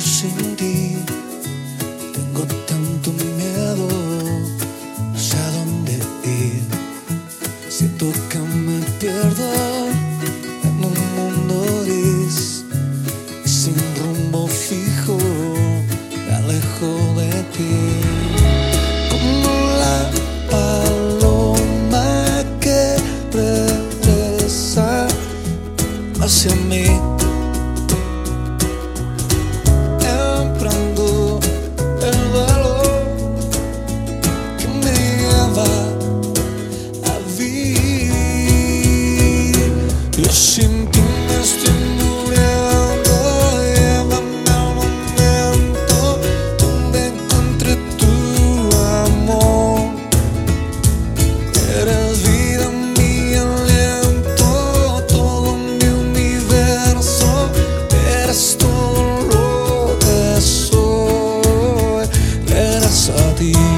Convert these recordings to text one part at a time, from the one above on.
sin ti. Tengo tanto miedo, no sé a dónde ir. Siento que me pierdo en un mundo gris y sin rumbo fijo me alejo de ti. Como la paloma que regresa hacia mí. a vivir. Yo sin ti me estoy muriendo. Llévame a un momento donde encontré tu amor. Eres vida, mi aliento, todo mi universo. Eres todo lo que soy. Eres a ti.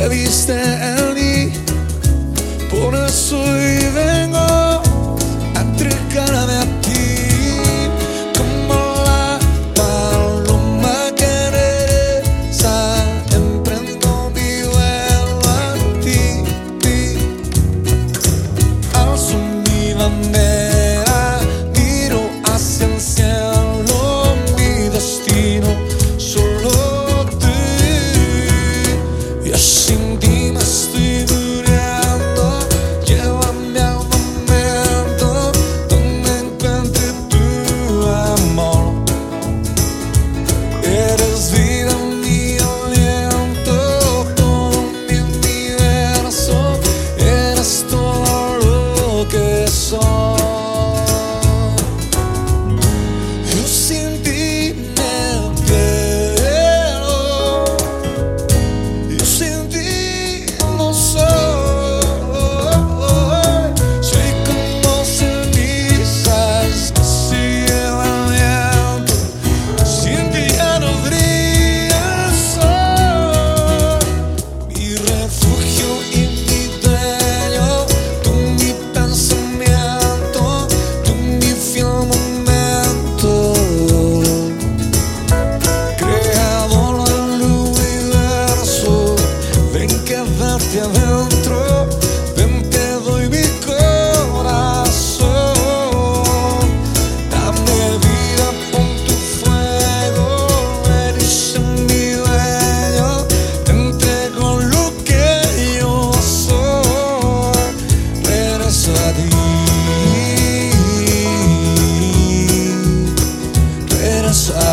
Gel isteyen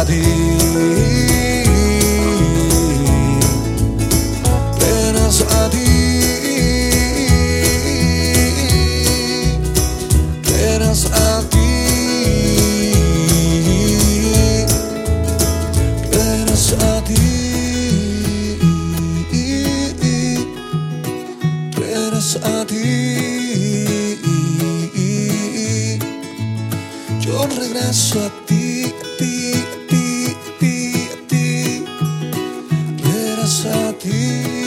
ti. Penas a ti. Penas a ti. Penas a ti. Penas a ti. Yo regreso a ti. gracias a ti.